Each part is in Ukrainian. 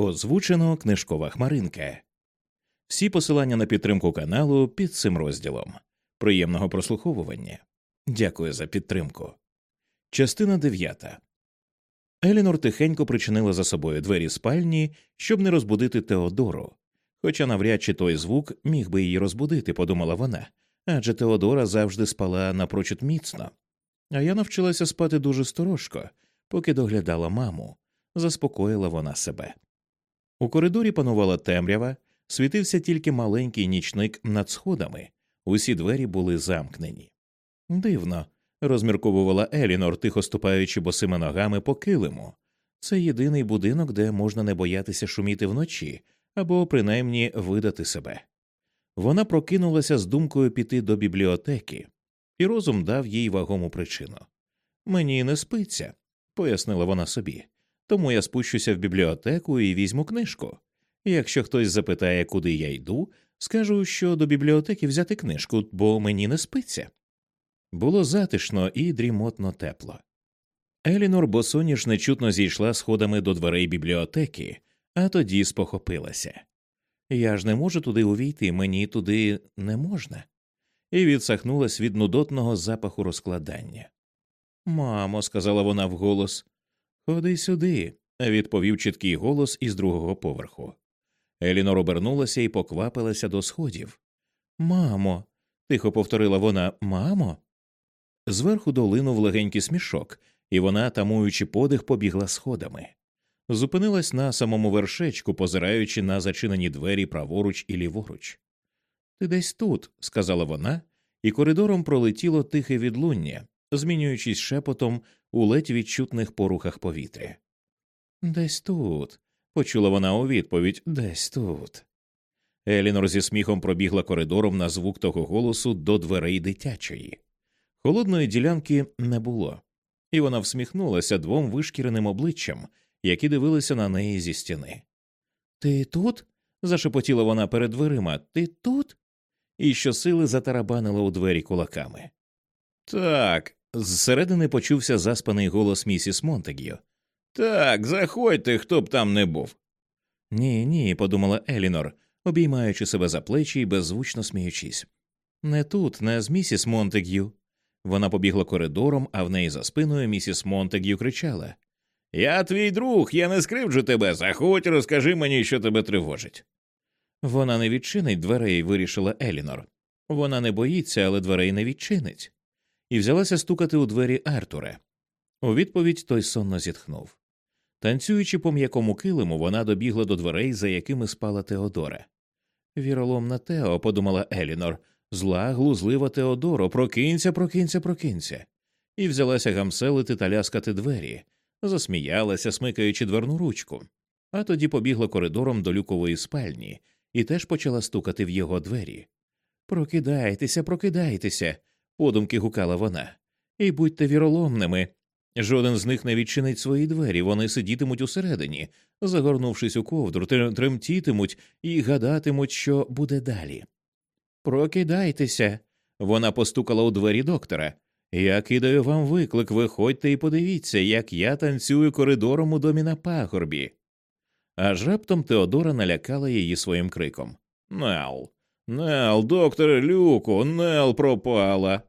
Озвучено книжкова хмаринка. Всі посилання на підтримку каналу під цим розділом. Приємного прослуховування. Дякую за підтримку. Частина дев'ята. Елінор тихенько причинила за собою двері спальні, щоб не розбудити Теодору. Хоча навряд чи той звук міг би її розбудити, подумала вона, адже Теодора завжди спала напрочуд міцно. А я навчилася спати дуже сторожко, поки доглядала маму, заспокоїла вона себе. У коридорі панувала темрява, світився тільки маленький нічник над сходами, усі двері були замкнені. Дивно, розмірковувала Елінор, тихо ступаючи босими ногами по килиму. Це єдиний будинок, де можна не боятися шуміти вночі або принаймні видати себе. Вона прокинулася з думкою піти до бібліотеки, і розум дав їй вагому причину. Мені не спиться, пояснила вона собі, тому я спущуся в бібліотеку і візьму книжку. Якщо хтось запитає, куди я йду, скажу, що до бібліотеки взяти книжку, бо мені не спиться. Було затишно і дрімотно тепло. Елінор босоніж нечутно зійшла сходами до дверей бібліотеки, а тоді спохопилася. Я ж не можу туди увійти, мені туди не можна, і відсахнулась від нудотного запаху розкладання. Мамо, сказала вона вголос, ходи сюди, відповів чіткий голос із другого поверху. Елінор обернулася і поквапилася до сходів. Мамо, тихо повторила вона, мамо. Зверху долинув легенький смішок, і вона, тамуючи подих, побігла сходами. Зупинилась на самому вершечку, позираючи на зачинені двері праворуч і ліворуч. Ти десь тут, сказала вона, і коридором пролетіло тихе відлуння, змінюючись шепотом у ледь відчутних порухах повітря. Десь тут, почула вона у відповідь десь тут. Елінор зі сміхом пробігла коридором на звук того голосу до дверей дитячої. Холодної ділянки не було, і вона всміхнулася двом вишкіреним обличчям, які дивилися на неї зі стіни. Ти тут? зашепотіла вона перед дверима. Ти тут? І щосили затарабанила у двері кулаками. Так. Зсередини почувся заспаний голос місіс Монтег'ю. Так, заходьте, хто б там не був. Ні, ні, подумала Елінор, обіймаючи себе за плечі і беззвучно сміючись. Не тут, не з місіс Монтег'ю. Вона побігла коридором, а в неї за спиною місіс Монтег'ю кричала Я твій друг, я не скривджу тебе. Заходь, розкажи мені, що тебе тривожить. Вона не відчинить дверей, вирішила Елінор. Вона не боїться, але дверей не відчинить. І взялася стукати у двері Артура. У відповідь той сонно зітхнув. Танцюючи по м'якому килиму, вона добігла до дверей, за якими спала Теодора. Віроломна Тео, подумала Елінор, зла, глузлива Теодоро, прокинься, прокинься, прокинься, і взялася гамселити та ляскати двері, засміялася, смикаючи дверну ручку, а тоді побігла коридором до люкової спальні і теж почала стукати в його двері. Прокидайтеся, прокидайтеся, подумки гукала вона, і будьте віроломними. Жоден з них не відчинить свої двері, вони сидітимуть усередині, загорнувшись у ковдру, тремтітимуть і гадатимуть, що буде далі. Прокидайтеся. Вона постукала у двері доктора. Я кидаю вам виклик, виходьте і подивіться, як я танцюю коридором у домі на пагорбі. Аж раптом Теодора налякала її своїм криком Нел, Нел, докторе Люку, Нел пропала.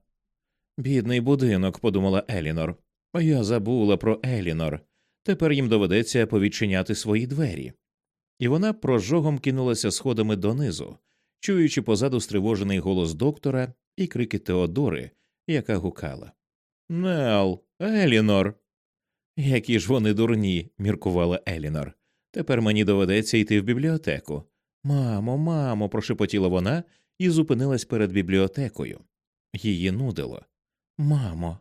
Бідний будинок, подумала Елінор. Я забула про Елінор. Тепер їм доведеться повідчиняти свої двері. І вона прожогом кинулася сходами донизу, чуючи позаду стривожений голос доктора і крики Теодори, яка гукала Нел, Елінор. Які ж вони дурні, міркувала Елінор. Тепер мені доведеться йти в бібліотеку. Мамо, мамо, прошепотіла вона і зупинилась перед бібліотекою. Її нудило. Мамо.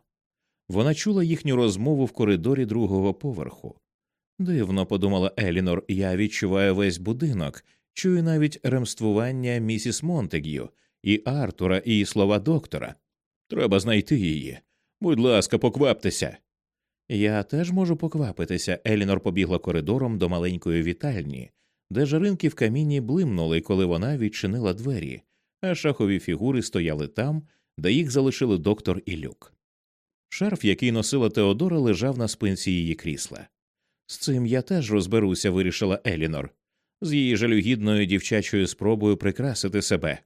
Вона чула їхню розмову в коридорі другого поверху. Дивно, подумала Елінор, я відчуваю весь будинок, чую навіть ремствування місіс Монтег'ю, і Артура, і слова доктора. Треба знайти її. Будь ласка, покваптеся. Я теж можу поквапитися. Елінор побігла коридором до маленької вітальні, де жаринки в каміні блимнули, коли вона відчинила двері, а шахові фігури стояли там, де їх залишили доктор і люк. Шарф, який носила Теодора, лежав на спинці її крісла. З цим я теж розберуся, вирішила Елінор, з її жалюгідною дівчачою спробою прикрасити себе.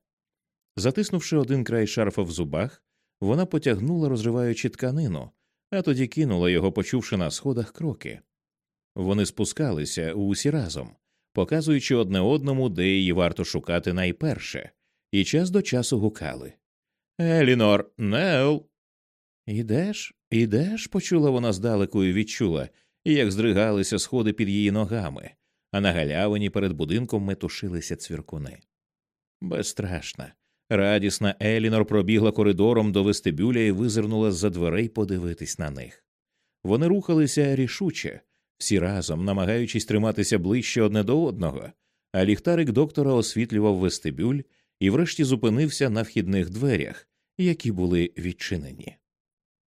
Затиснувши один край шарфа в зубах, вона потягнула, розриваючи тканину, а тоді кинула його, почувши на сходах кроки. Вони спускалися усі разом, показуючи одне одному, де її варто шукати найперше, і час до часу гукали. Елінор, Нел. Ідеш, ідеш, почула вона здалеку і відчула, як здригалися сходи під її ногами, а на галявині перед будинком метушилися цвіркуни. Безстрашна, радісна Елінор пробігла коридором до вестибюля і визирнула з за дверей подивитись на них. Вони рухалися рішуче, всі разом, намагаючись триматися ближче одне до одного, а ліхтарик доктора освітлював вестибюль і врешті зупинився на вхідних дверях, які були відчинені.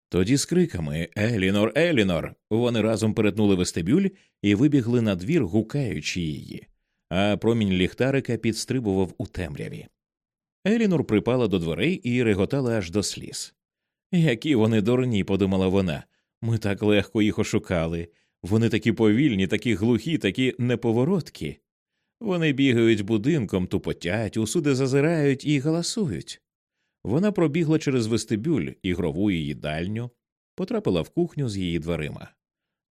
Тоді з криками Елінор, Елінор. Вони разом перетнули вестибюль і вибігли на двір, гукаючи її, а промінь ліхтарика підстрибував у темряві. Елінор припала до дверей і реготала аж до сліз. Які вони дурні, подумала вона. Ми так легко їх ошукали. Вони такі повільні, такі глухі, такі неповороткі. Вони бігають будинком, тупотять, усюди зазирають і галасують. Вона пробігла через вестибюль, ігрову і їдальню, потрапила в кухню з її дверима.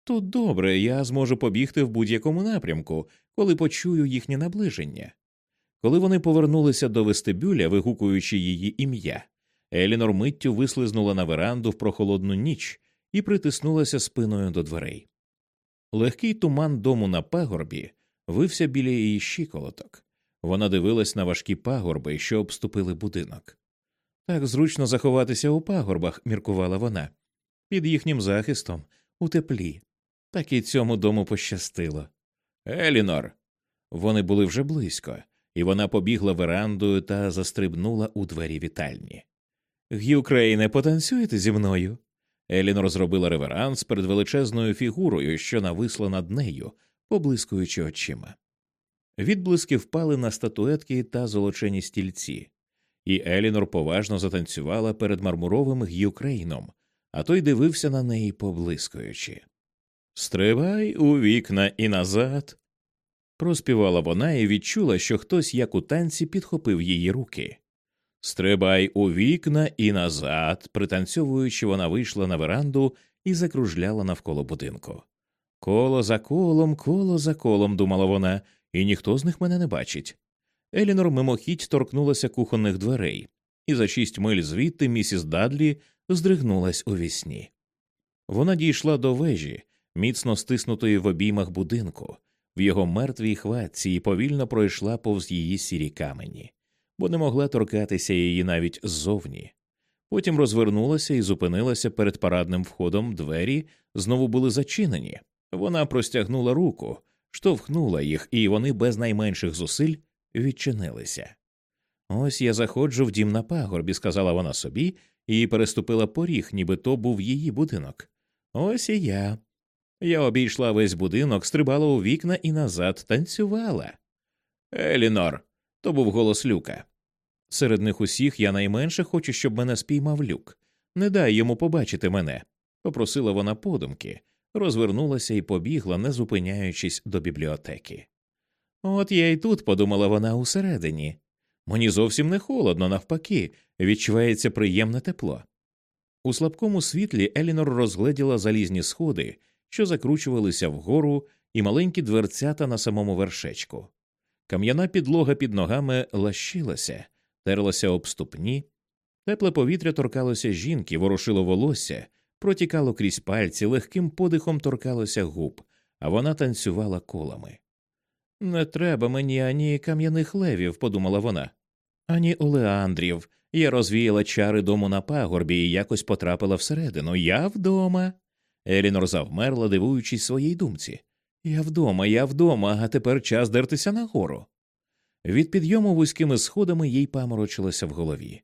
Тут добре, я зможу побігти в будь-якому напрямку, коли почую їхнє наближення. Коли вони повернулися до вестибюля, вигукуючи її ім'я, Елінор миттю вислизнула на веранду в прохолодну ніч і притиснулася спиною до дверей. Легкий туман дому на пагорбі вився біля її щиколоток. Вона дивилась на важкі пагорби, що обступили будинок. Так зручно заховатися у пагорбах, міркувала вона, під їхнім захистом, у теплі. Так і цьому дому пощастило. Елінор. Вони були вже близько, і вона побігла верандою та застрибнула у двері вітальні. Г'юкрейне, потанцюєте зі мною? Елінор зробила реверанс перед величезною фігурою, що нависла над нею, поблискуючи очима. Відблиски впали на статуетки та золочені стільці, і Елінор поважно затанцювала перед мармуровим Г'юкрейном, а той дивився на неї, поблискуючи. Стривай у вікна і назад. Проспівала вона і відчула, що хтось, як у танці, підхопив її руки. Стрибай у вікна і назад, пританцьовуючи, вона вийшла на веранду і закружляла навколо будинку. Коло за колом, коло за колом, думала вона, і ніхто з них мене не бачить. Елінор мимохідь торкнулася кухонних дверей, і за шість миль звідти місіс Дадлі здригнулась у вісні. Вона дійшла до вежі, міцно стиснутої в обіймах будинку, в його мертвій хватці і повільно пройшла повз її сірі камені, бо не могла торкатися її навіть ззовні. Потім розвернулася і зупинилася перед парадним входом двері, знову були зачинені. Вона простягнула руку, штовхнула їх, і вони без найменших зусиль відчинилися. Ось я заходжу в дім на пагорбі, сказала вона собі, і переступила поріг, ніби то був її будинок. Ось і я. Я обійшла весь будинок, стрибала у вікна і назад танцювала. Елінор. То був голос люка. Серед них усіх я найменше хочу, щоб мене спіймав люк. Не дай йому побачити мене, попросила вона подумки, розвернулася і побігла, не зупиняючись до бібліотеки. От я й тут, подумала вона усередині. Мені зовсім не холодно, навпаки, відчувається приємне тепло. У слабкому світлі Елінор розгледіла залізні сходи, що закручувалися вгору, і маленькі дверцята на самому вершечку. Кам'яна підлога під ногами лащилася, терлася об ступні, тепле повітря торкалося жінки, ворушило волосся, протікало крізь пальці, легким подихом торкалося губ, а вона танцювала колами. Не треба мені ані кам'яних левів, подумала вона, ані олеандрів. Я розвіяла чари дому на пагорбі і якось потрапила всередину. Я вдома. Елінор завмерла, дивуючись своїй думці. Я вдома, я вдома, а тепер час дертися нагору. Від підйому вузькими сходами їй паморочилося в голові.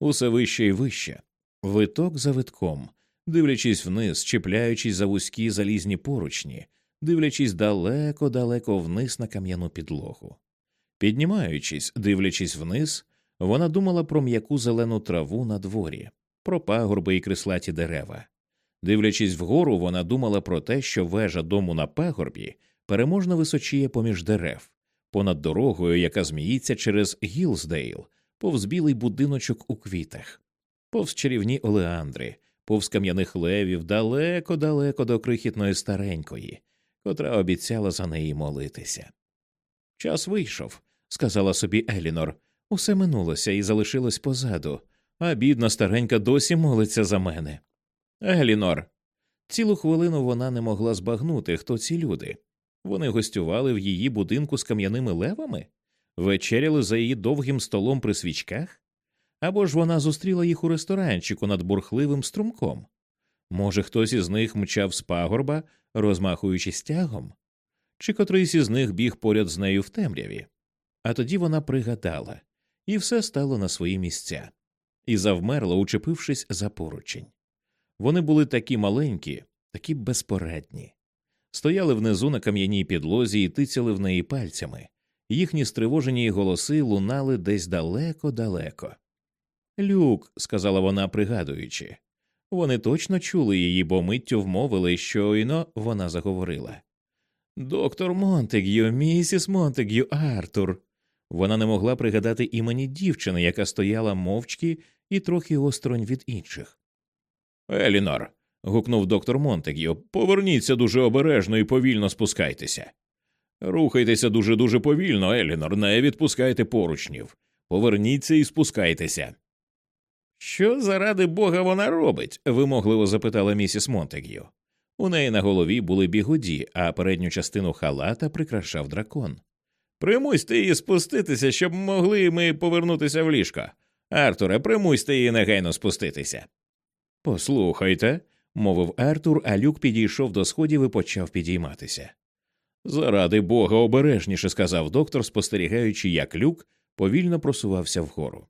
Усе вище і вище, виток за витком, дивлячись вниз, чіпляючись за вузькі залізні поручні, дивлячись далеко-далеко вниз на кам'яну підлогу. Піднімаючись, дивлячись вниз, вона думала про м'яку зелену траву на дворі, про пагорби і крислаті дерева. Дивлячись вгору, вона думала про те, що вежа дому на пагорбі переможно височіє поміж дерев, понад дорогою, яка зміїться через Гілсдейл, повз білий будиночок у квітах, повз чарівні олеандри, повз кам'яних левів, далеко, далеко до крихітної старенької, котра обіцяла за неї молитися. Час вийшов, сказала собі Елінор. Усе минулося і залишилось позаду, а бідна старенька досі молиться за мене. Елінор. Цілу хвилину вона не могла збагнути, хто ці люди. Вони гостювали в її будинку з кам'яними левами, вечеряли за її довгим столом при свічках, або ж вона зустріла їх у ресторанчику над бурхливим струмком. Може, хтось із них мчав з пагорба, розмахуючи стягом, чи котрийсь із них біг поряд з нею в темряві. А тоді вона пригадала, і все стало на свої місця, і завмерла, учепившись за поручень. Вони були такі маленькі, такі безпорадні. Стояли внизу на кам'яній підлозі і тицяли в неї пальцями, їхні стривожені голоси лунали десь далеко-далеко. Люк, сказала вона, пригадуючи, вони точно чули її, бо миттю вмовили, щойно вона заговорила. Доктор Монтег'ю, місіс Монтег'ю, Артур. Вона не могла пригадати імені дівчини, яка стояла мовчки і трохи осторонь від інших. Елінор. гукнув доктор Монтег'ю, поверніться дуже обережно і повільно спускайтеся. Рухайтеся дуже дуже повільно, Елінор, не відпускайте поручнів. Поверніться і спускайтеся. Що заради бога вона робить? вимогливо запитала місіс Монтег'ю. У неї на голові були бігуді, а передню частину халата прикрашав дракон. Примусьте її спуститися, щоб могли ми повернутися в ліжко. Артуре, примусьте її негайно спуститися. Послухайте, мовив Артур, а люк підійшов до сходів і почав підійматися. Заради бога обережніше, сказав доктор, спостерігаючи, як люк повільно просувався вгору.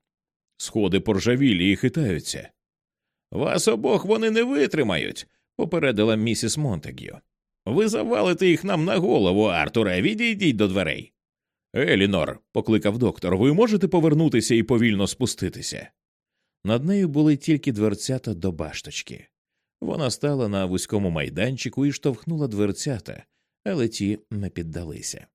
Сходи поржавілі і хитаються. Вас обох вони не витримають, попередила місіс Монтег'ю. Ви завалите їх нам на голову, Артуре, відійдіть до дверей. Елінор, покликав доктор, ви можете повернутися і повільно спуститися. Над нею були тільки дверцята до башточки. Вона стала на вузькому майданчику і штовхнула дверцята, але ті не піддалися.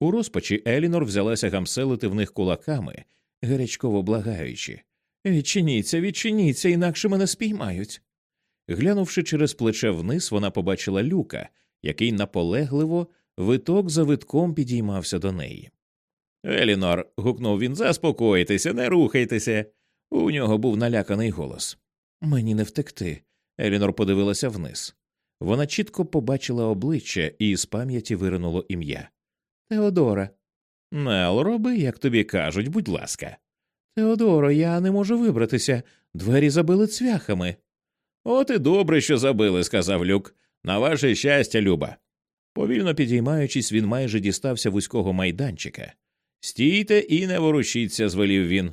У розпачі Елінор взялася гамселити в них кулаками, гарячково благаючи Відчиніться, відчиніться, інакше мене спіймають. Глянувши через плече вниз, вона побачила люка, який наполегливо виток за витком підіймався до неї. Елінор. гукнув він, заспокойтеся, не рухайтеся. У нього був наляканий голос. Мені не втекти. Елінор подивилася вниз. Вона чітко побачила обличчя і з пам'яті виринуло ім'я. Теодора. Нел, роби, як тобі кажуть, будь ласка. Теодоро, я не можу вибратися. Двері забили цвяхами. От і добре, що забили, сказав люк. На ваше щастя, Люба. Повільно підіймаючись, він майже дістався вузького майданчика. Стійте і не ворушіться, звелів він.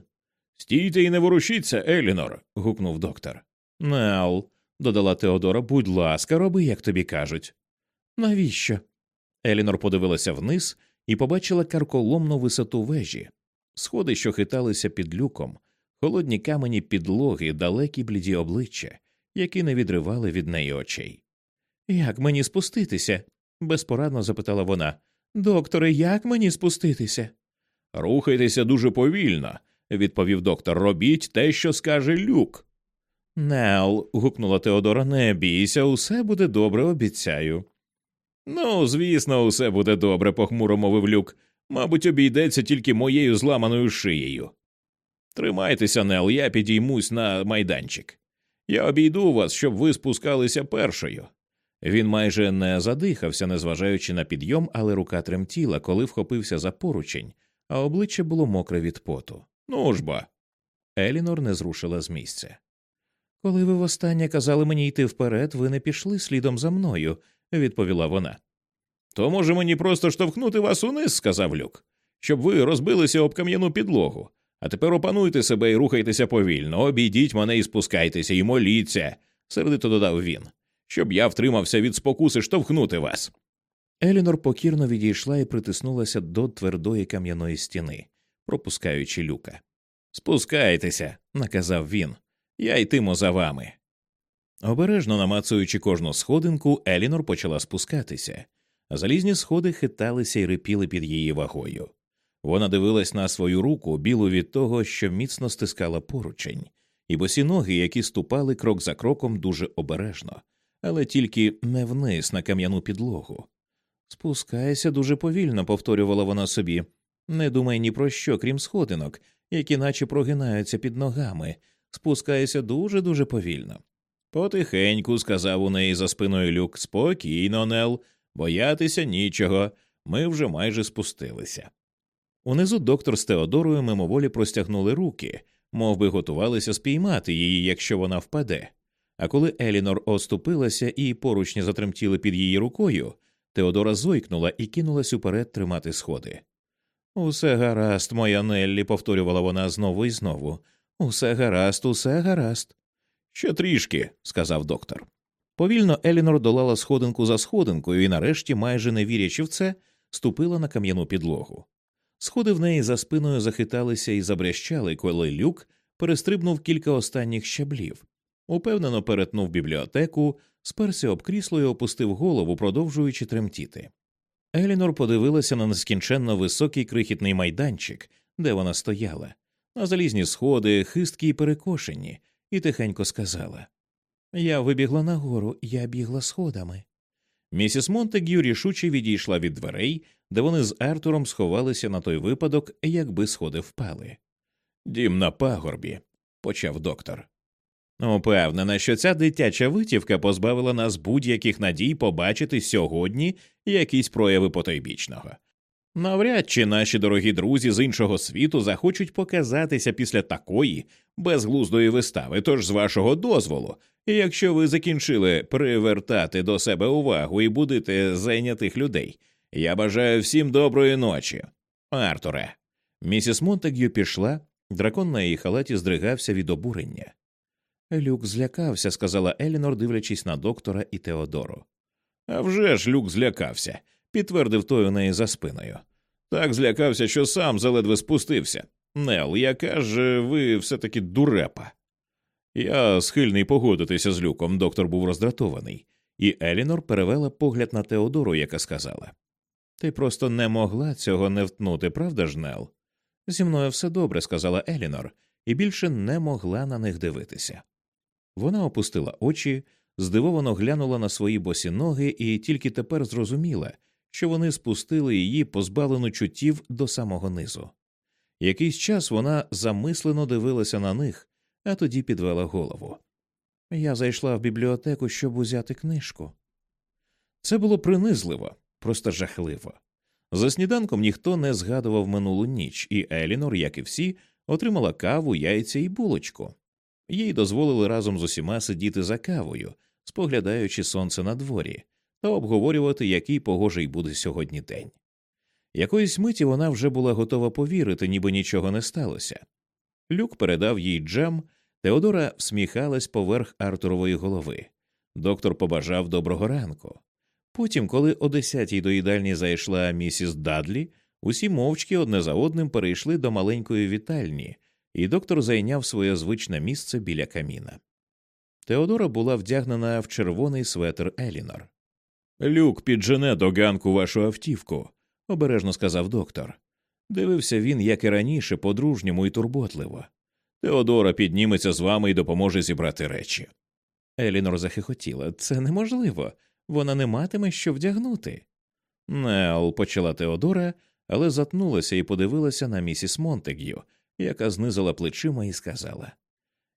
Стійте і не ворушіться, Елінор. гукнув доктор. Нел, додала Теодора, будь ласка, роби, як тобі кажуть. Навіщо? Елінор подивилася вниз і побачила карколомну висоту вежі, сходи, що хиталися під люком, холодні камені підлоги, далекі бліді обличчя, які не відривали від неї очей. Як мені спуститися? безпорадно запитала вона. Докторе, як мені спуститися? Рухайтеся дуже повільно, відповів доктор. Робіть те, що скаже люк. Нел, гукнула Теодора, не бійся, усе буде добре, обіцяю. Ну, звісно, усе буде добре, похмуро мовив люк. Мабуть, обійдеться тільки моєю зламаною шиєю. Тримайтеся, Нел, я підіймусь на майданчик. Я обійду вас, щоб ви спускалися першою. Він майже не задихався, незважаючи на підйом, але рука тремтіла, коли вхопився за поручень, а обличчя було мокре від поту. Ну ж бо. Елінор не зрушила з місця. Коли ви востаннє казали мені йти вперед, ви не пішли слідом за мною, відповіла вона. То, може, мені просто штовхнути вас униз, сказав люк, щоб ви розбилися об кам'яну підлогу. А тепер опануйте себе і рухайтеся повільно, обійдіть мене і спускайтеся, і моліться, сердито додав він, щоб я втримався від спокуси штовхнути вас. Елінор покірно відійшла і притиснулася до твердої кам'яної стіни, пропускаючи люка. Спускайтеся, наказав він, я йтиму за вами. Обережно намацуючи кожну сходинку, Елінор почала спускатися, залізні сходи хиталися і рипіли під її вагою. Вона дивилась на свою руку, білу від того, що міцно стискала поручень, і босі ноги, які ступали крок за кроком дуже обережно, але тільки не вниз на кам'яну підлогу. Спускайся дуже повільно, повторювала вона собі. Не думай ні про що, крім сходинок, які наче прогинаються під ногами. Спускайся дуже дуже повільно. Потихеньку, сказав у неї за спиною люк, спокійно, Нел, боятися нічого. Ми вже майже спустилися. Унизу доктор з Теодорою мимоволі простягнули руки, мов би готувалися спіймати її, якщо вона впаде. А коли Елінор оступилася і поручні затремтіли під її рукою, Теодора зойкнула і кинулась уперед тримати сходи. Усе гаразд, моя Неллі, повторювала вона знову і знову. Усе гаразд, усе гаразд. Ще трішки, сказав доктор. Повільно Елінор долала сходинку за сходинкою і, нарешті, майже не вірячи в це, ступила на кам'яну підлогу. Сходи в неї за спиною захиталися і забрящали, коли люк перестрибнув кілька останніх щаблів, упевнено перетнув бібліотеку, сперся об крісло і опустив голову, продовжуючи тремтіти. Елінор подивилася на нескінченно високий крихітний майданчик, де вона стояла, на залізні сходи, хисткі й перекошені, і тихенько сказала Я вибігла нагору, я бігла сходами. Місіс Монтегю рішуче відійшла від дверей, де вони з Артуром сховалися на той випадок, якби сходи впали. Дім на пагорбі, почав доктор. Упевнена, що ця дитяча витівка позбавила нас будь-яких надій побачити сьогодні якісь прояви потойбічного. Навряд чи наші дорогі друзі з іншого світу захочуть показатися після такої безглуздої вистави, тож з вашого дозволу, якщо ви закінчили привертати до себе увагу і будити зайнятих людей, я бажаю всім доброї ночі. Артуре. Місіс Монтегю пішла, дракон на її халаті здригався від обурення. Люк злякався, сказала Елінор, дивлячись на доктора і Теодору. «А вже ж люк злякався, підтвердив той у неї за спиною. Так злякався, що сам заледве спустився. Нел, яка ж ви все таки дурепа. Я схильний погодитися з люком, доктор був роздратований, і Елінор перевела погляд на Теодору, яка сказала Ти просто не могла цього не втнути, правда ж, Нел? Зі мною все добре, сказала Елінор, і більше не могла на них дивитися. Вона опустила очі, здивовано глянула на свої босі ноги і тільки тепер зрозуміла, що вони спустили її позбавлену чуттів до самого низу. Якийсь час вона замислено дивилася на них, а тоді підвела голову. Я зайшла в бібліотеку, щоб узяти книжку. Це було принизливо, просто жахливо. За сніданком ніхто не згадував минулу ніч, і Елінор, як і всі, отримала каву, яйця і булочку. Їй дозволили разом з усіма сидіти за кавою, споглядаючи сонце на дворі, та обговорювати, який погожий буде сьогодні день. Якоїсь миті вона вже була готова повірити, ніби нічого не сталося. Люк передав їй джем, Теодора всміхалась поверх Артурової голови. Доктор побажав доброго ранку. Потім, коли о десятій до їдальні зайшла місіс Дадлі, усі мовчки одне за одним перейшли до маленької вітальні, і доктор зайняв своє звичне місце біля каміна. Теодора була вдягнена в червоний светр Елінор. Люк піджене до ганку вашу автівку, обережно сказав доктор. Дивився він, як і раніше, по-дружньому і турботливо. Теодора підніметься з вами і допоможе зібрати речі. Елінор захихотіла. Це неможливо. Вона не матиме що вдягнути. Нел, почала Теодора, але затнулася і подивилася на місіс Монтег'ю, яка знизила плечима і сказала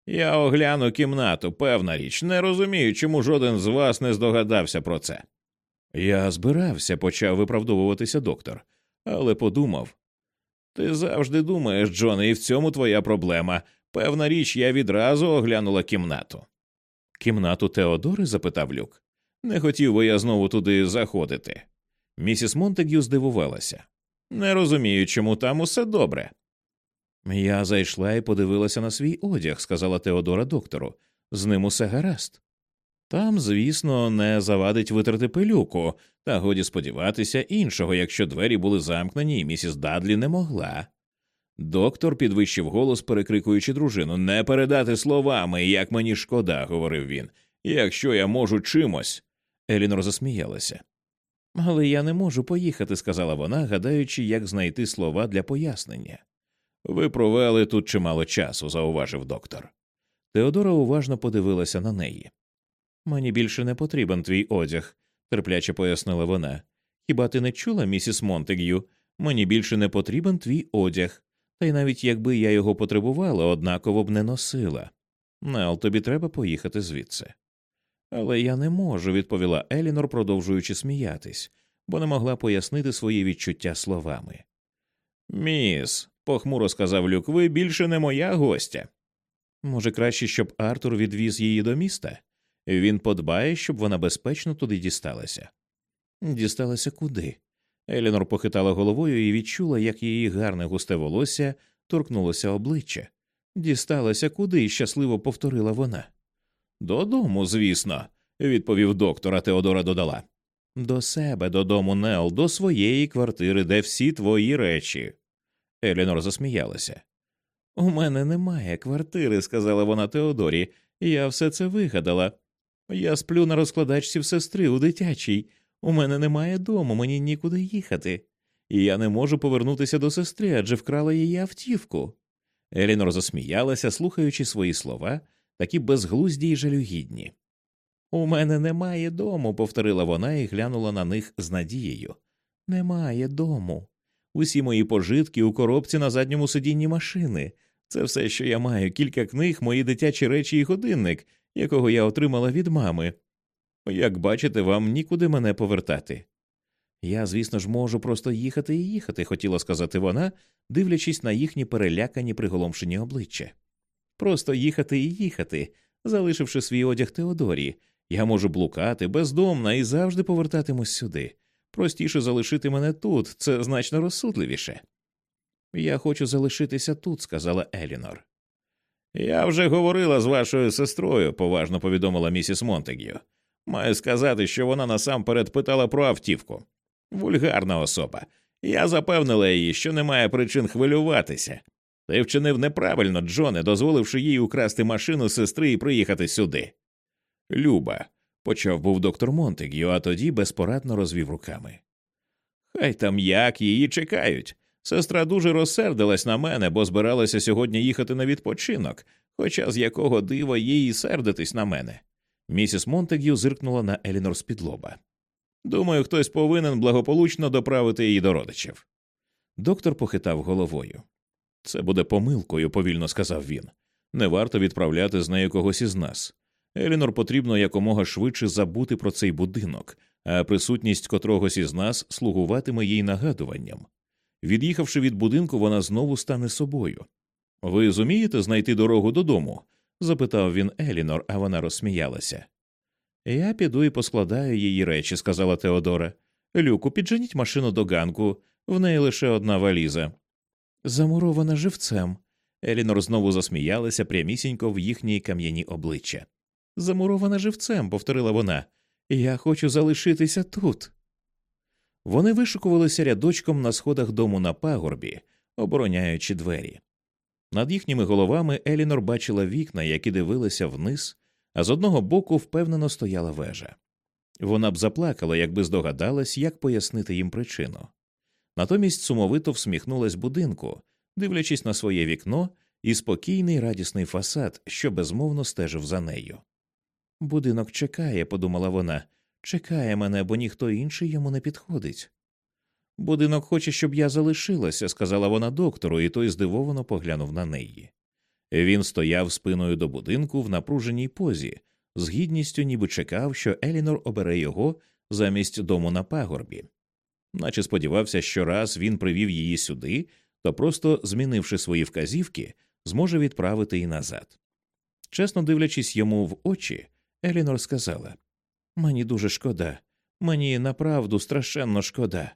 Я огляну кімнату, певна річ, не розумію, чому жоден з вас не здогадався про це. Я збирався, почав виправдовуватися доктор, але подумав ти завжди думаєш, Джоне, і в цьому твоя проблема. Певна річ, я відразу оглянула кімнату. Кімнату Теодори? запитав люк. Не хотів би я знову туди заходити. Місіс Монтегю здивувалася. Не розумію, чому там усе добре. Я зайшла і подивилася на свій одяг, сказала Теодора доктору. З ним усе гаразд. Там, звісно, не завадить витерти пилюку, та годі сподіватися іншого, якщо двері були замкнені, і місіс Дадлі не могла. Доктор підвищив голос, перекрикуючи дружину. Не передати словами, як мені шкода, говорив він. Якщо я можу чимось. Елінор засміялася. Але я не можу поїхати, сказала вона, гадаючи, як знайти слова для пояснення. Ви провели тут чимало часу, зауважив доктор. Теодора уважно подивилася на неї. Мені більше не потрібен твій одяг, терпляче пояснила вона. Хіба ти не чула, місіс Монтег'ю? Мені більше не потрібен твій одяг, та й навіть якби я його потребувала, однаково б не носила. Нел, тобі треба поїхати звідси. Але я не можу, відповіла Елінор, продовжуючи сміятись, бо не могла пояснити свої відчуття словами. Міс, похмуро сказав Люк, ви більше не моя гостя. Може, краще, щоб Артур відвіз її до міста? Він подбає, щоб вона безпечно туди дісталася. Дісталася куди? Елінор похитала головою і відчула, як її гарне густе волосся торкнулося обличчя. Дісталася куди, щасливо повторила вона. Додому, звісно, відповів доктор, а Теодора додала. До себе, додому, Нел, до своєї квартири, де всі твої речі. Елінор засміялася. У мене немає квартири, сказала вона Теодорі. Я все це вигадала. Я сплю на розкладачці в сестри у дитячій. У мене немає дому, мені нікуди їхати, і я не можу повернутися до сестри, адже вкрала її автівку. Елінор засміялася, слухаючи свої слова, такі безглузді й жалюгідні. У мене немає дому, повторила вона і глянула на них з надією. Немає дому. Усі мої пожитки у коробці на задньому сидінні машини. Це все, що я маю, кілька книг, мої дитячі речі і годинник, якого я отримала від мами. Як бачите, вам нікуди мене повертати. Я, звісно ж, можу просто їхати і їхати, хотіла сказати вона, дивлячись на їхні перелякані приголомшені обличчя. Просто їхати і їхати, залишивши свій одяг Теодорі, я можу блукати бездомна і завжди повертатимусь сюди. Простіше залишити мене тут, це значно розсудливіше. Я хочу залишитися тут, сказала Елінор. Я вже говорила з вашою сестрою, поважно повідомила місіс Монтегю. Маю сказати, що вона насамперед питала про автівку. Вульгарна особа. Я запевнила її, що немає причин хвилюватися. Ти вчинив неправильно, Джоне, дозволивши їй украсти машину сестри і приїхати сюди. Люба, почав був доктор Монтегю, а тоді безпорадно розвів руками. Хай там як її чекають. Сестра дуже розсердилась на мене, бо збиралася сьогодні їхати на відпочинок, хоча з якого дива їй сердитись на мене. Місіс Монтегю зиркнула на Елінор з-під. Думаю, хтось повинен благополучно доправити її до родичів. Доктор похитав головою. Це буде помилкою, повільно сказав він. Не варто відправляти з нею когось із нас. Елінор потрібно якомога швидше забути про цей будинок, а присутність котрогось із нас слугуватиме їй нагадуванням. Від'їхавши від будинку, вона знову стане собою. Ви зумієте знайти дорогу додому? запитав він Елінор, а вона розсміялася. Я піду і поскладаю її речі, сказала Теодора. Люку, підженіть машину до ганку, в неї лише одна валіза. Замурована живцем. Елінор знову засміялася прямісінько в їхній кам'яні обличчя. Замурована живцем, повторила вона. Я хочу залишитися тут. Вони вишукувалися рядочком на сходах дому на пагорбі, обороняючи двері. Над їхніми головами Елінор бачила вікна, які дивилися вниз, а з одного боку впевнено стояла вежа. Вона б заплакала, якби здогадалась, як пояснити їм причину. Натомість сумовито всміхнулась будинку, дивлячись на своє вікно і спокійний радісний фасад, що безмовно стежив за нею. Будинок чекає, подумала вона, чекає мене, бо ніхто інший йому не підходить. Будинок хоче, щоб я залишилася, сказала вона доктору, і той здивовано поглянув на неї. Він стояв спиною до будинку в напруженій позі, з гідністю ніби чекав, що Елінор обере його замість дому на пагорбі, наче сподівався, що раз він привів її сюди, то просто, змінивши свої вказівки, зможе відправити її назад. Чесно дивлячись йому в очі, Елінор сказала Мені дуже шкода, мені направду страшенно шкода.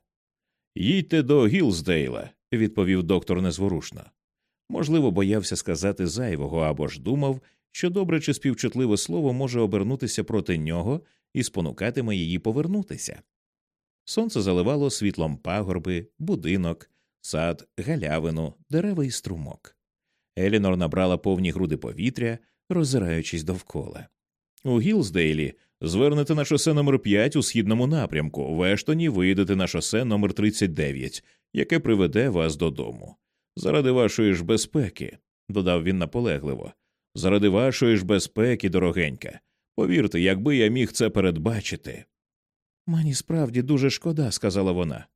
Їдьте до Гілздейла, відповів доктор незворушно. Можливо, боявся сказати зайвого або ж думав, що добре чи співчутливе слово може обернутися проти нього і спонукатиме її повернутися. Сонце заливало світлом пагорби, будинок, сад, галявину, дерева і струмок. Елінор набрала повні груди повітря, роззираючись довкола. У Гілсдейлі звернете на шосе номер 5 у східному напрямку, в Ештоні виїдете на шосе номер 39 яке приведе вас додому. Заради вашої ж безпеки, додав він наполегливо. Заради вашої ж безпеки, дорогенька. Повірте, якби я міг це передбачити. Мені справді дуже шкода, сказала вона.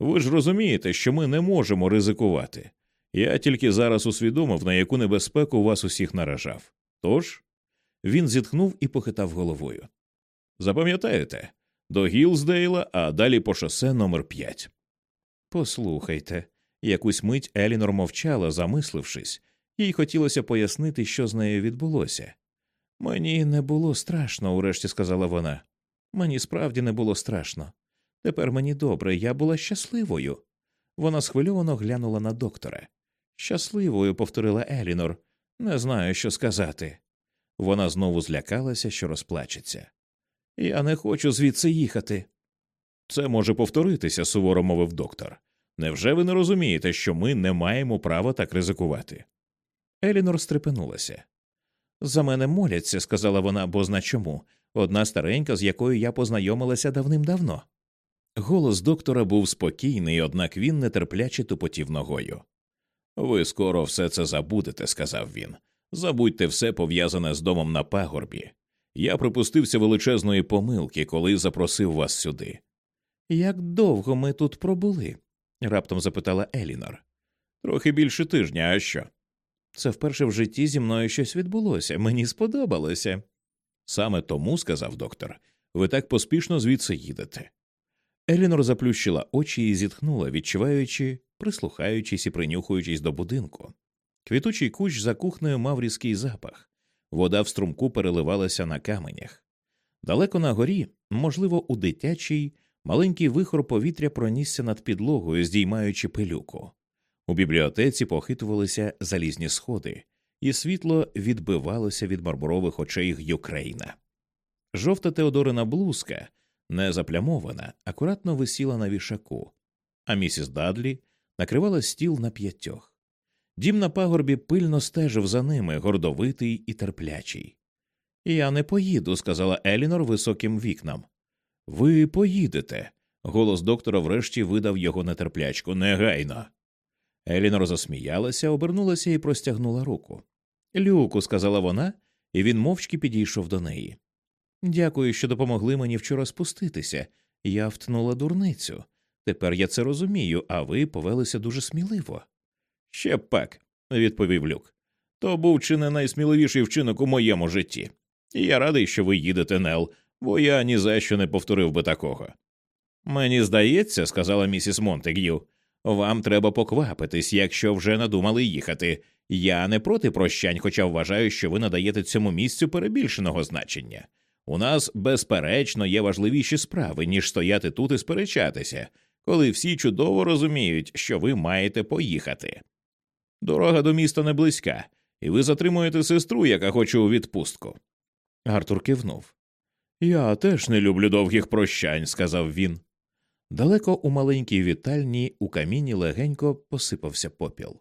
Ви ж розумієте, що ми не можемо ризикувати. Я тільки зараз усвідомив, на яку небезпеку вас усіх наражав. Тож він зітхнув і похитав головою. Запам'ятаєте, до Гілсдейла, а далі по шосе номер 5 Послухайте, якусь мить Елінор мовчала, замислившись, їй хотілося пояснити, що з нею відбулося. Мені не було страшно, урешті сказала вона. Мені справді не було страшно. Тепер мені добре, я була щасливою. Вона схвильовано глянула на доктора. Щасливою, повторила Елінор, не знаю, що сказати. Вона знову злякалася, що розплачеться. Я не хочу звідси їхати. Це може повторитися, суворо мовив доктор. Невже ви не розумієте, що ми не маємо права так ризикувати? Елінор стрепенулася. За мене моляться, сказала вона, бо зна чому, одна старенька, з якою я познайомилася давним-давно. Голос доктора був спокійний, однак він нетерпляче тупотів ногою. Ви скоро все це забудете, сказав він. Забудьте все пов'язане з домом на пагорбі. Я припустився величезної помилки, коли запросив вас сюди. Як довго ми тут пробули? раптом запитала Елінор. Трохи більше тижня, а що? Це вперше в житті зі мною щось відбулося, мені сподобалося. Саме тому, сказав доктор, ви так поспішно звідси їдете. Елінор заплющила очі і зітхнула, відчуваючи, прислухаючись і принюхуючись до будинку. Квітучий кущ за кухнею мав різкий запах, вода в струмку переливалася на каменях. Далеко на горі, можливо, у дитячій, маленький вихор повітря пронісся над підлогою, здіймаючи пилюку. У бібліотеці похитувалися залізні сходи, і світло відбивалося від мармурових очей Юкрейна. Жовта Теодорина блузка, не заплямована, акуратно висіла на вішаку, а місіс Дадлі накривала стіл на п'ятьох. Дім на пагорбі пильно стежив за ними, гордовитий і терплячий. Я не поїду, сказала Елінор високим вікнам. Ви поїдете. Голос доктора врешті видав його нетерплячку. Негайно. Елінор засміялася, обернулася і простягнула руку. Люку, сказала вона, і він мовчки підійшов до неї. Дякую, що допомогли мені вчора спуститися. Я втнула дурницю. Тепер я це розумію, а ви повелися дуже сміливо. Ще пак, відповів люк. То був чи не найсміливіший вчинок у моєму житті. І я радий, що ви їдете, Нел, бо я ні за що не повторив би такого. Мені здається, сказала місіс Монтег'ю, вам треба поквапитись, якщо вже надумали їхати. Я не проти прощань, хоча вважаю, що ви надаєте цьому місцю перебільшеного значення. У нас, безперечно, є важливіші справи, ніж стояти тут і сперечатися, коли всі чудово розуміють, що ви маєте поїхати. Дорога до міста не близька, і ви затримуєте сестру, яка хоче у відпустку. Артур кивнув. Я теж не люблю довгих прощань, сказав він. Далеко у маленькій вітальні у каміні легенько посипався попіл.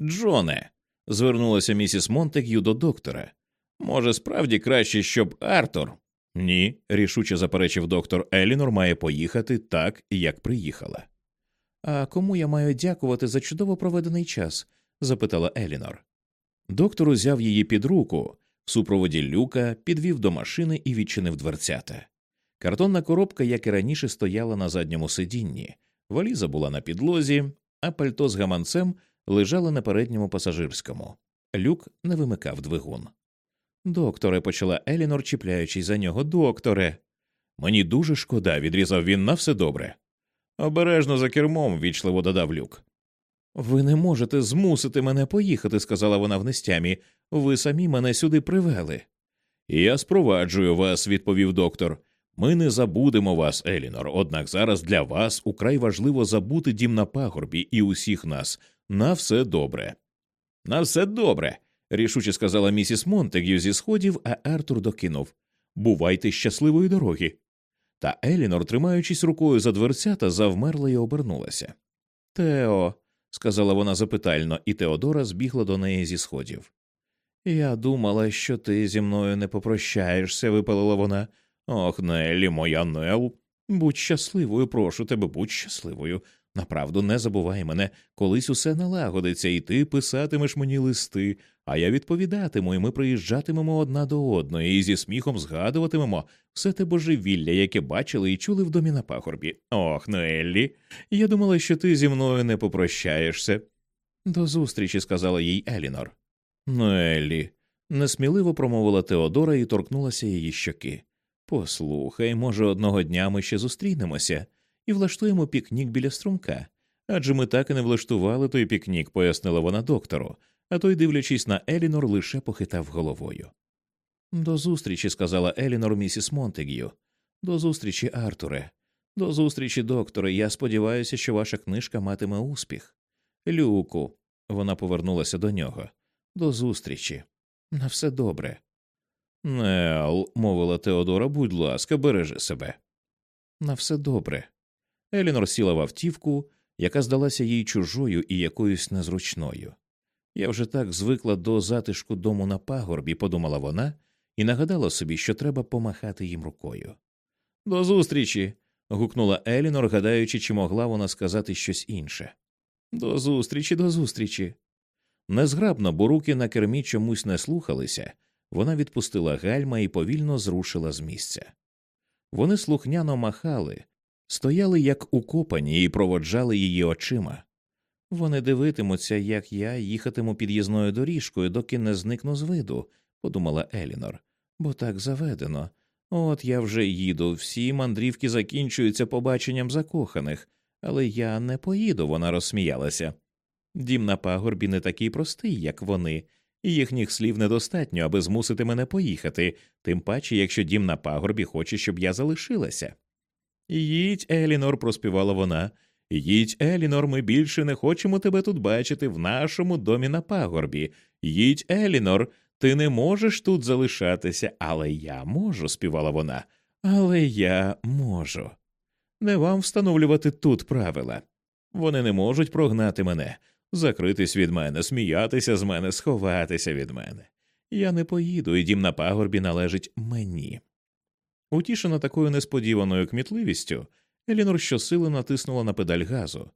Джоне, звернулася місіс Монтег'ю до доктора. Може, справді краще, щоб Артур. Ні, рішуче заперечив доктор Елінор має поїхати так, як приїхала. А кому я маю дякувати за чудово проведений час? Запитала Елінор. Доктор узяв її під руку, в супроводі люка підвів до машини і відчинив дверцята. Картонна коробка, як і раніше, стояла на задньому сидінні, валіза була на підлозі, а пальто з гаманцем лежало на передньому пасажирському. Люк не вимикав двигун. Докторе, почала Елінор, чіпляючись за нього. Докторе. Мені дуже шкода, відрізав він на все добре. Обережно за кермом, вічливо додав люк. Ви не можете змусити мене поїхати, сказала вона в нестямі. Ви самі мене сюди привели. Я спроваджую вас, відповів доктор. Ми не забудемо вас, Елінор, однак зараз для вас украй важливо забути дім на пагорбі і усіх нас. На все добре. На все добре, рішуче сказала місіс Монтегю зі сходів, а Артур докинув Бувайте щасливої дороги. Та Елінор, тримаючись рукою за дверцята, завмерла і обернулася. Тео, сказала вона запитально, і Теодора збігла до неї зі сходів. Я думала, що ти зі мною не попрощаєшся, випалила вона. Ох, Нелі, моя Нел. Будь щасливою, прошу тебе, будь щасливою. Направду не забувай мене, колись усе налагодиться, і ти писатимеш мені листи, а я відповідатиму, і ми приїжджатимемо одна до одної, і зі сміхом згадуватимемо все те божевілля, яке бачили і чули в домі на пагорбі. Ох, Неллі, я думала, що ти зі мною не попрощаєшся. До зустрічі, сказала їй Елінор. Неллі, несміливо промовила Теодора і торкнулася її щоки. Послухай, може, одного дня ми ще зустрінемося і влаштуємо пікнік біля струмка. Адже ми так і не влаштували той пікнік, пояснила вона доктору, а той, дивлячись на Елінор, лише похитав головою. До зустрічі, сказала Елінор місіс Монтег'ю. До зустрічі, Артуре. До зустрічі, докторе. Я сподіваюся, що ваша книжка матиме успіх. Люку, вона повернулася до нього. До зустрічі. На все добре. Нел, мовила Теодора, будь ласка, бережи себе. На все добре. Елінор сіла в автівку, яка здалася їй чужою і якоюсь незручною. Я вже так звикла до затишку дому на пагорбі, подумала вона, і нагадала собі, що треба помахати їм рукою. До зустрічі. гукнула Елінор, гадаючи, чи могла вона сказати щось інше. До зустрічі, до зустрічі. Незграбно, бо руки на кермі чомусь не слухалися, вона відпустила гальма і повільно зрушила з місця. Вони слухняно махали, стояли як укопані і проводжали її очима. Вони дивитимуться, як я їхатиму під'їзною доріжкою, доки не зникну з виду, подумала Елінор, бо так заведено. От я вже їду, всі мандрівки закінчуються побаченням закоханих, але я не поїду, вона розсміялася. Дім на пагорбі не такий простий, як вони, і їхніх слів недостатньо, аби змусити мене поїхати, тим паче, якщо дім на пагорбі хоче, щоб я залишилася. Їдь, Елінор, проспівала вона. Їдь, Елінор, ми більше не хочемо тебе тут бачити в нашому домі на пагорбі. Їдь, Елінор, ти не можеш тут залишатися, але я можу, співала вона. Але я можу. Не вам встановлювати тут правила. Вони не можуть прогнати мене, закритись від мене, сміятися з мене, сховатися від мене. Я не поїду, і дім на пагорбі належить мені. Утішена такою несподіваною кмітливістю, Елінор щосили натиснула на педаль газу.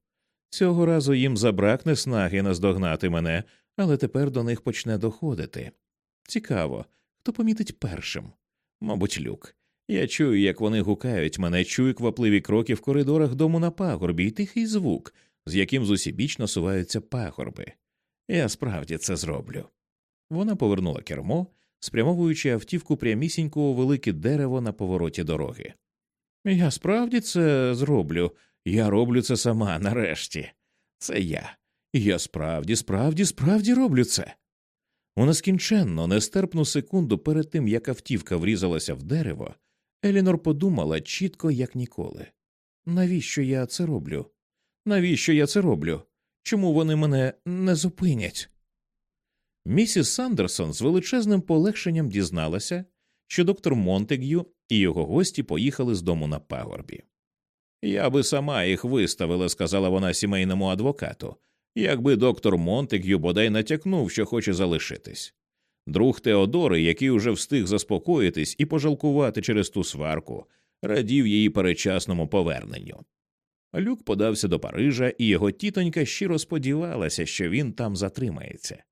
Цього разу їм забракне снаги наздогнати мене, але тепер до них почне доходити. Цікаво, хто помітить першим? Мабуть, люк. Я чую, як вони гукають мене, чую квапливі кроки в коридорах дому на пагорбі і тихий звук, з яким зусібіч насуваються пагорби. Я справді це зроблю. Вона повернула кермо, спрямовуючи автівку прямісінько у велике дерево на повороті дороги. Я справді це зроблю, я роблю це сама нарешті. Це я. Я справді, справді, справді роблю це. У нескінченно, нестерпну секунду перед тим, як автівка врізалася в дерево, Елінор подумала чітко, як ніколи. Навіщо я це роблю? Навіщо я це роблю? Чому вони мене не зупинять? Місіс Сандерсон з величезним полегшенням дізналася, що доктор Монтег'ю і його гості поїхали з дому на пагорбі. Я би сама їх виставила, сказала вона сімейному адвокату, якби доктор Монтег'ю бодай натякнув, що хоче залишитись. Друг Теодори, який уже встиг заспокоїтись і пожалкувати через ту сварку, радів її перечасному поверненню. Люк подався до Парижа, і його тітонька щиро сподівалася, що він там затримається.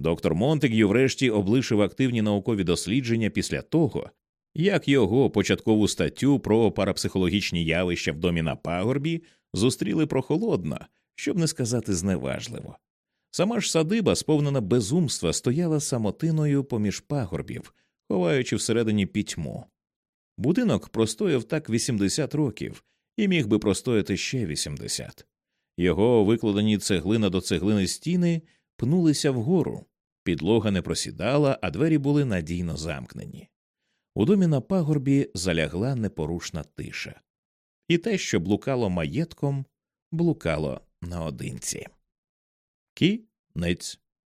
Доктор Монтег'ю врешті облишив активні наукові дослідження після того, як його початкову статтю про парапсихологічні явища в домі на пагорбі зустріли прохолодно, щоб не сказати зневажливо. Сама ж садиба, сповнена безумства, стояла самотиною поміж пагорбів, ховаючи всередині пітьму. Будинок простояв так 80 років і міг би простояти ще 80. Його викладені цеглина до цеглини стіни пнулися вгору, підлога не просідала, а двері були надійно замкнені. У домі на пагорбі залягла непорушна тиша, і те, що блукало маєтком, блукало наодинці. Кінець.